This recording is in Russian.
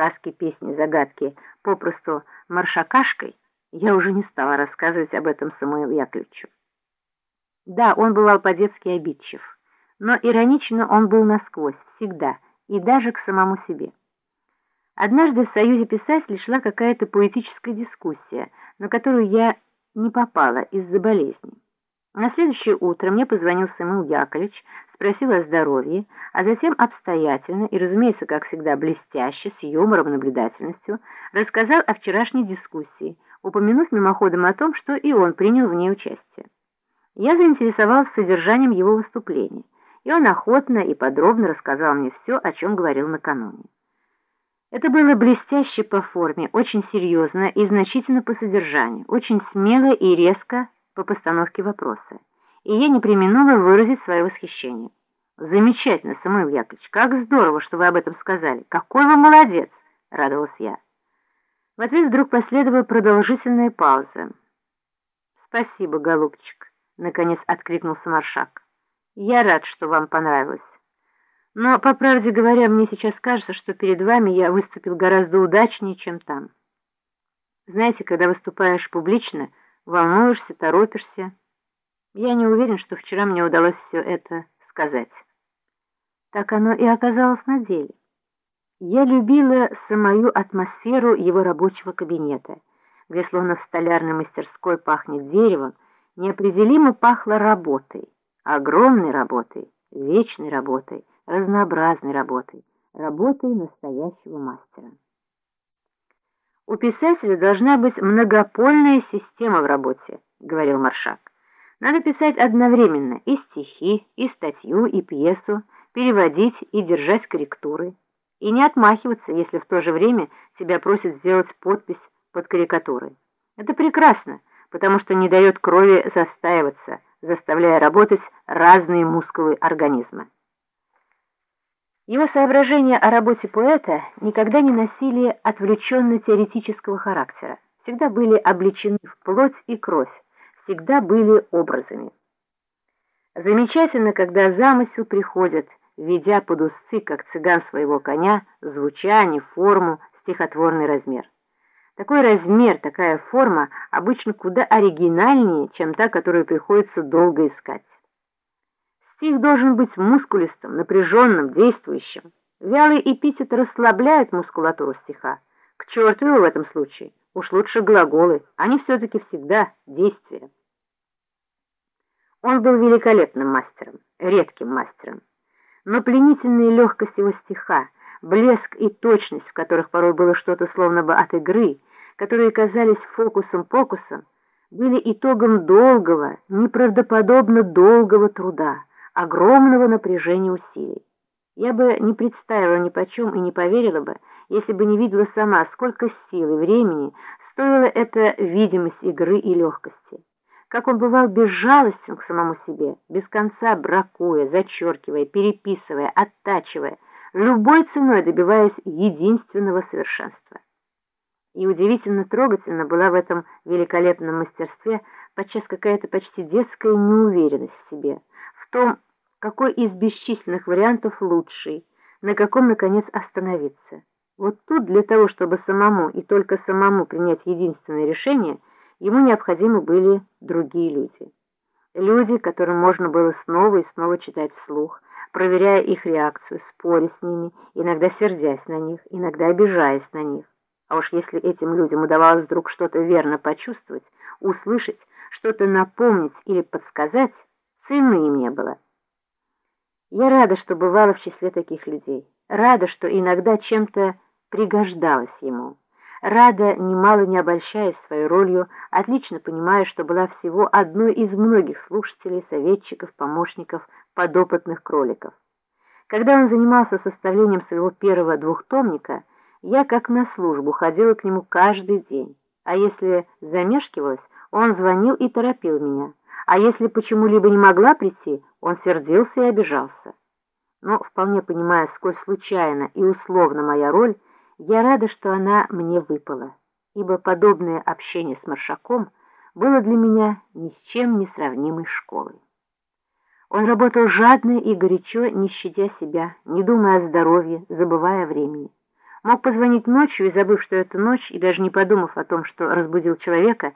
сказки, песни, загадки, попросту маршакашкой, я уже не стала рассказывать об этом Самуилу Яковлевичу. Да, он бывал по-детски обидчив, но иронично он был насквозь, всегда, и даже к самому себе. Однажды в Союзе писателей шла какая-то поэтическая дискуссия, на которую я не попала из-за болезни. На следующее утро мне позвонил Самуил Яковлевич, спросил о здоровье, а затем обстоятельно и, разумеется, как всегда, блестяще, с юмором и наблюдательностью, рассказал о вчерашней дискуссии, упомянув мимоходом о том, что и он принял в ней участие. Я заинтересовался содержанием его выступления, и он охотно и подробно рассказал мне все, о чем говорил накануне. Это было блестяще по форме, очень серьезно и значительно по содержанию, очень смело и резко по постановке вопроса. И я не применула выразить свое восхищение. «Замечательно, Самуил Яковлевич, как здорово, что вы об этом сказали. Какой вы молодец!» — радовалась я. В ответ вдруг последовала продолжительная пауза. «Спасибо, голубчик», — наконец откликнулся Маршак. «Я рад, что вам понравилось. Но, по правде говоря, мне сейчас кажется, что перед вами я выступил гораздо удачнее, чем там. Знаете, когда выступаешь публично, волнуешься, торопишься. Я не уверен, что вчера мне удалось все это сказать. Так оно и оказалось на деле. Я любила самую атмосферу его рабочего кабинета, где словно в столярной мастерской пахнет деревом, неопределимо пахло работой, огромной работой, вечной работой, разнообразной работой, работой настоящего мастера. «У писателя должна быть многопольная система в работе», — говорил Маршак. «Надо писать одновременно и стихи, и статью, и пьесу, переводить и держать корректуры, и не отмахиваться, если в то же время тебя просят сделать подпись под карикатурой. Это прекрасно, потому что не дает крови застаиваться, заставляя работать разные мускулы организма. Его соображения о работе поэта никогда не носили отвлеченно-теоретического характера, всегда были облечены в плоть и кровь, всегда были образами. Замечательно, когда замысел приходит, ведя под усы, как цыган своего коня, звучание, форму, стихотворный размер. Такой размер, такая форма обычно куда оригинальнее, чем та, которую приходится долго искать. Стих должен быть мускулистым, напряженным, действующим. Вялый эпитет расслабляет мускулатуру стиха. К черту его в этом случае. Уж лучше глаголы, они все-таки всегда действия. Он был великолепным мастером, редким мастером. Но пленительная легкость его стиха, блеск и точность, в которых порой было что-то словно бы от игры, которые казались фокусом-покусом, были итогом долгого, неправдоподобно долгого труда огромного напряжения усилий. Я бы не представила ни почем и не поверила бы, если бы не видела сама, сколько сил и времени стоила эта видимость игры и легкости. Как он бывал безжалостен к самому себе, без конца бракуя, зачеркивая, переписывая, оттачивая, любой ценой добиваясь единственного совершенства. И удивительно трогательно была в этом великолепном мастерстве подчас какая-то почти детская неуверенность в себе, в том, какой из бесчисленных вариантов лучший, на каком, наконец, остановиться. Вот тут для того, чтобы самому и только самому принять единственное решение, ему необходимы были другие люди. Люди, которым можно было снова и снова читать вслух, проверяя их реакцию, споря с ними, иногда сердясь на них, иногда обижаясь на них. А уж если этим людям удавалось вдруг что-то верно почувствовать, услышать, что-то напомнить или подсказать, цены им не было. Я рада, что бывала в числе таких людей. Рада, что иногда чем-то пригождалась ему. Рада, немало не обольщаясь своей ролью, отлично понимая, что была всего одной из многих слушателей, советчиков, помощников, подопытных кроликов. Когда он занимался составлением своего первого двухтомника, я как на службу ходила к нему каждый день, а если замешкивалась, он звонил и торопил меня а если почему-либо не могла прийти, он сердился и обижался. Но, вполне понимая, сколь случайно и условно моя роль, я рада, что она мне выпала, ибо подобное общение с Маршаком было для меня ни с чем не сравнимой школой. Он работал жадно и горячо, не щадя себя, не думая о здоровье, забывая о времени. Мог позвонить ночью и, забыв, что это ночь, и даже не подумав о том, что разбудил человека,